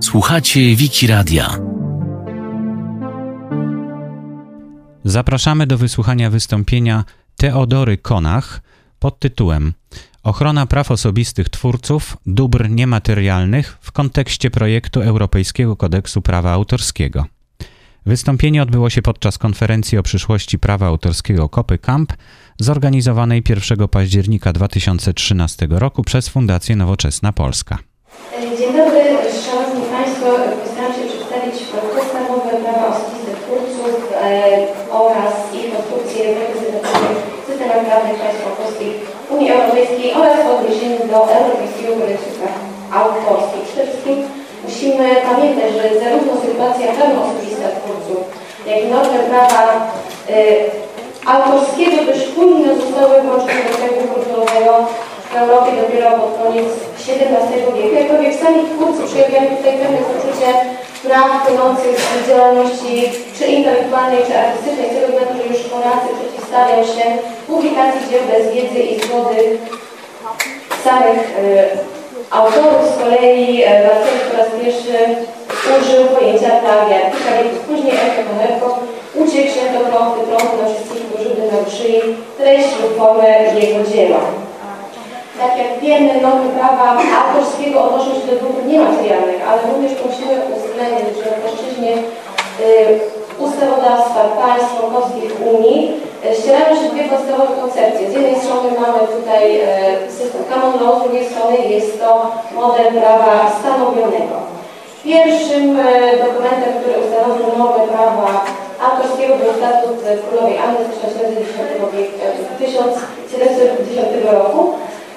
Słuchacie Wiki Radia. Zapraszamy do wysłuchania wystąpienia Teodory Konach pod tytułem Ochrona praw osobistych twórców dóbr niematerialnych w kontekście projektu Europejskiego Kodeksu Prawa Autorskiego. Wystąpienie odbyło się podczas konferencji o przyszłości prawa autorskiego Kopy Camp zorganizowanej 1 października 2013 roku przez Fundację Nowoczesna Polska. Dzień dobry, Szanowni Państwo. Postaram się przedstawić podstawowe prawa osobiste twórców e, oraz ich konstrukcję reprezentatywnych systemach prawnych państw członkowskich Unii Europejskiej oraz w odniesieniu do Europejskiego Kodeksu Praw Autorskich. Przede wszystkim musimy pamiętać, że zarówno sytuacja osobista twórców, jak i normy prawa e, autorskiego dość późno zostały włączone do kręgu kulturowego w Europie dopiero pod koniec XVII wieku. Jakkolwiek sami twórcy przejawiają tutaj pewne poczucie praw płynących z działalności czy intelektualnej, czy artystycznej, z tego że już Polacy przeciwstawiał się publikacji dzieł bez wiedzy i zgody samych y, autorów. Z kolei y, Marceli po raz pierwszy użył pojęcia plagiat. Kilka wieków później Erko Konerko uciekł się do krąty trąbu na wszystkich, by naruszyli treść lub jego dzieła tak jak wiemy, normy prawa autorskiego odnoszą się do dóbr niematerialnych, ale również musimy uwzględnić, że w płaszczyźnie y, ustawodawstwa państw członkowskich Unii y, ścierają się dwie podstawowe koncepcje. Z jednej strony mamy tutaj y, system common law, z drugiej strony jest to model prawa stanowionego. Pierwszym y, dokumentem, który ustanowił normy prawa autorskiego był statut królowej Anny z 1710 roku.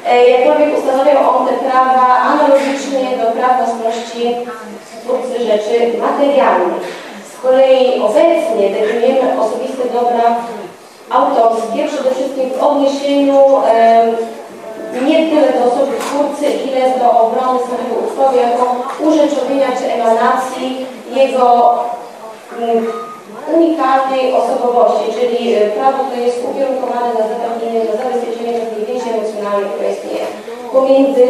E, jakkolwiek ustanawiał on te prawa analogicznie do praw własności twórcy rzeczy materialnych. Z kolei obecnie definiujemy osobiste dobra autorskie przede wszystkim w odniesieniu e, utworu jako urzeczowienia czy emanacji jego mm, unikalnej osobowości, czyli e, prawo to jest ukierunkowane na zapewnienie, na zabezpieczenie pewnej więzi emocjonalnej, która istnieje pomiędzy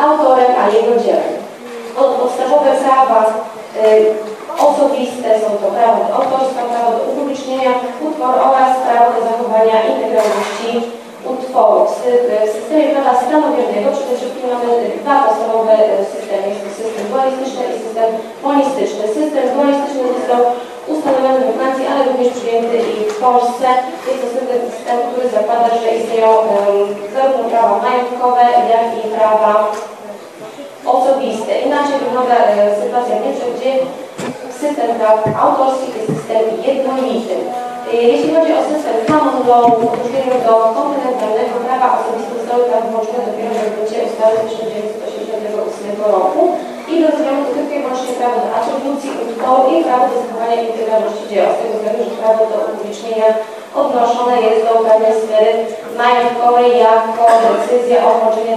autorem a jego dziełem. Podstawowe prawa y, osobiste są to prawo do autorstwa, prawo do upublicznienia utworu oraz prawo do zachowania integralności utworu. W systemie prawa stanowionego przede wszystkim mamy dwa podstawowe e, systemy. System dualistyczny i system monistyczny. System dualistyczny został ustanowiony we Francji, ale również przyjęty i w Polsce. Jest to system, który zakłada, że istnieją zarówno prawa majątkowe, jak i prawa osobiste. Inaczej wygląda e, sytuacja w Niemczech, gdzie system praw autorskich jest system jednolity. E, jeśli chodzi o system common law, odróżnieniu do kontynentalnego prawa osobiste zostały prawo włączone dopiero w gruncie ustawy 1988 roku i do zmiany tylko i wyłącznie prawo do atrybucji utworu i prawo do zachowania integralności dzieła. Z tego względu, że prawo do upublicznienia odnoszone jest do pewnej sfery majątkowej jako decyzja o włączeniu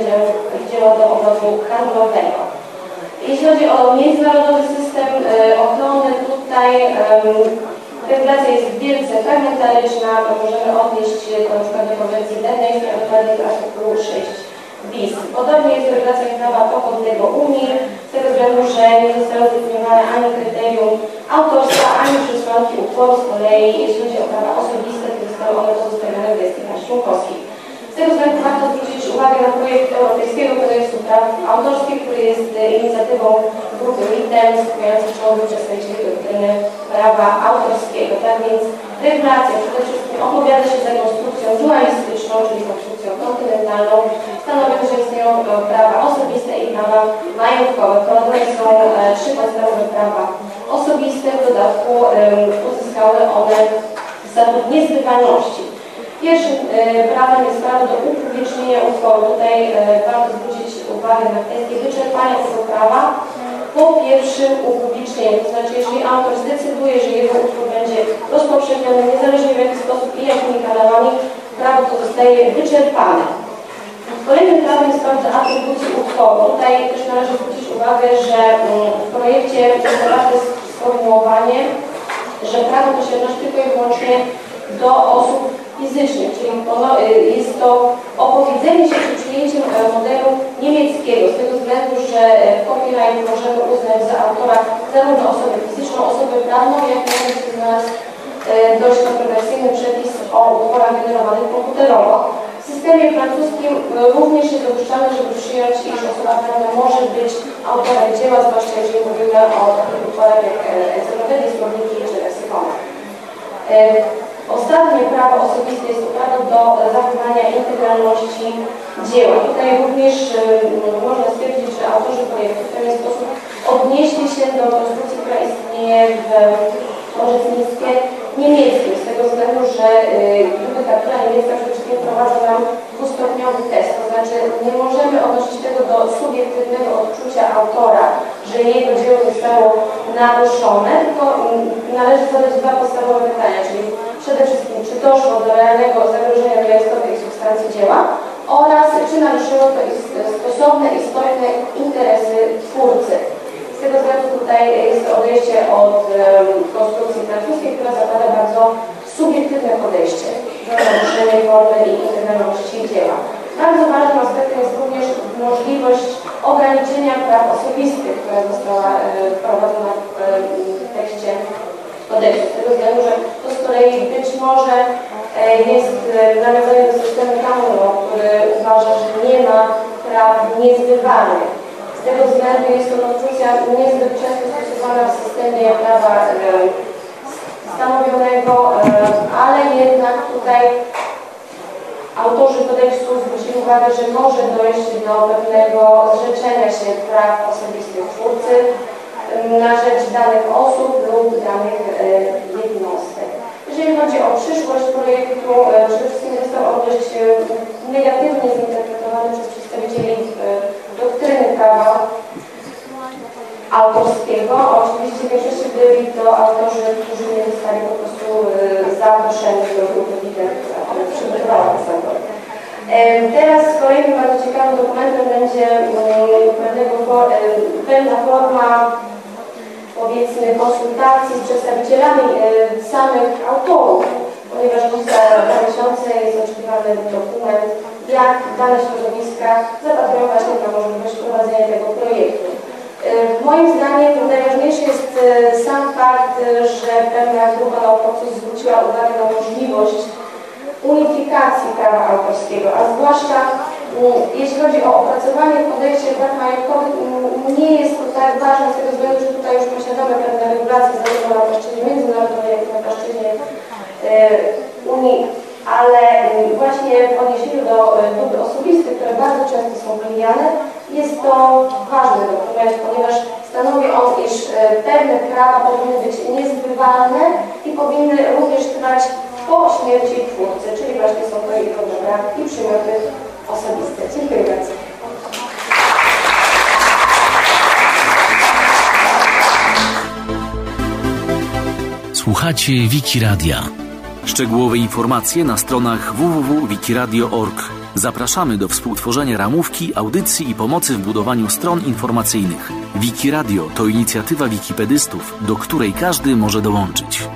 dzieła do obrotu handlowego. Jeśli chodzi o międzynarodowy system y, ochrony, tutaj regulacja jest wielce fragmentaryczna, możemy odnieść do np. do konwencji a dokładnie do artykułu 6 bis. Podobnie jest regulacja prawa pochodnego Unii, z tego względu, że nie zostało zdefiniowane ani kryterium autorstwa, ani przesłanki utworu. Z kolei, jeśli chodzi o prawa osobiste, to zostały one pozostawione w gestii państw członkowskich. Z tego względu warto zwrócić uwagę na projekt Europejskiego Kodeksu Praw Autorskich, który jest inicjatywą grupy LITEM skupiającej czołowych przedstawicieli doktryny prawa autorskiego. Tak więc regulacja przede wszystkim opowiada się za konstrukcją dualistyczną, czyli konstrukcją kontynentalną, stanowiąc, że istnieją prawa osobiste i prawa majątkowe. Wprowadzone są e, trzy podstawowe prawa osobiste, w dodatku uzyskały one statut niezbywalności. Pierwszym e, prawem jest prawo do upublicznienia utworu. Tutaj e, warto zwrócić uwagę na kwestię wyczerpania tego prawa po pierwszym upublicznieniu. To znaczy, jeżeli autor zdecyduje, że jego utwór będzie rozpowszechniony, niezależnie w jaki sposób i jakimi kanałami, prawo to zostaje wyczerpane. Kolejnym prawem jest prawo do atrybucji utworu. Tutaj też należy zwrócić uwagę, że mm, w projekcie jest zawarte sformułowanie, że prawo to się odnosi tylko i wyłącznie do osób fizycznych, czyli jest to opowiedzenie się czy przyjęciem modelu niemieckiego, z tego względu, że copyright możemy uznać za autora zarówno osobę fizyczną, osobę prawną, jak również znalazł dość kontrowersyjny przepis o utworach generowanych komputerowo. W systemie francuskim również jest dopuszczalne, żeby przyjąć, iż osoba prawna może być autorem dzieła, zwłaszcza jeżeli mówimy o takich utworach jak encyklopedii, słowniki czy leksykony. Ostatnie prawo osobiste jest to prawo do zachowania integralności dzieła. Tutaj również można stwierdzić, że autorzy projektu w pewien sposób odnieśli się do konstrukcji, która istnieje w orzecznictwie niemieckim, z tego względu, że judykatura niemiecka przede wszystkim wprowadza nam dwustopniowy test, to znaczy nie możemy odnosić tego do subiektywnego odczucia autora, że jego dzieło zostało naruszone, tylko należy zadać dwa podstawowe pytania, czyli przede wszystkim, czy doszło do realnego zagrożenia dla istoty i substancji dzieła oraz czy naruszyło to stosowne, istotne interesy twórcy. Z tego względu tutaj jest odejście od konstrukcji francuskiej, która zakłada bardzo subiektywne podejście do naruszenia formy i integralności dzieła. Bardzo ważnym aspektem jest również możliwość ograniczenia praw osobistych, która została wprowadzona w tekście kodeksu. Z tego względu, że to z kolei być może jest nawiązanie do systemu kanonu, który uważa, że nie ma praw niezbywalnych. Z tego względu jest to konstrukcja niezbyt często stosowana w systemie prawa stanowionego, ale jednak tutaj autorzy kodeksu zwrócili uwagę, że może dojść do pewnego zrzeczenia się praw osobistych twórcy na rzecz danych osób lub danych jednostek. Jeżeli chodzi o przyszłość projektu, przede wszystkim został on dość negatywnie zinterpretowany przez przedstawicieli doktryny prawa autorskiego. Oczywiście większości byli to autorzy, którzy nie zostali po prostu zaproszeni do grupy lider, która przygotowała ten. Teraz bardzo ciekawym dokumentem będzie pewnego, pewna forma powiedzmy konsultacji z przedstawicielami samych autorów, ponieważ za dwa miesiące jest oczekiwany dokument, jak dane środowiska zapatrują właśnie na możliwość prowadzenia tego projektu. Moim zdaniem najważniejszy jest sam fakt, że pewna grupa naukowców zwróciła uwagę na możliwość unifikacji prawa autorskiego, a zwłaszcza jeśli chodzi o opracowanie kodeksie praw majątkowych, nie jest to tak ważne z tego względu, że tutaj już posiadamy pewne regulacje zarówno na płaszczyźnie międzynarodowej, jak i na płaszczyźnie Unii, ale właśnie w odniesieniu do dóbr osobistych, które bardzo często są pomijane, jest to ważny dokument, ponieważ stanowi on, iż pewne prawa powinny być niezbywalne i powinny również trwać po śmierci twórcy, czyli właśnie są to jego dobra i przymioty osobiste. Dziękuję bardzo. Słuchacie Wiki Radia. Szczegółowe informacje na stronach www.wikiradio.org. Zapraszamy do współtworzenia ramówki, audycji i pomocy w budowaniu stron informacyjnych. Wiki Radio to inicjatywa wikipedystów, do której każdy może dołączyć.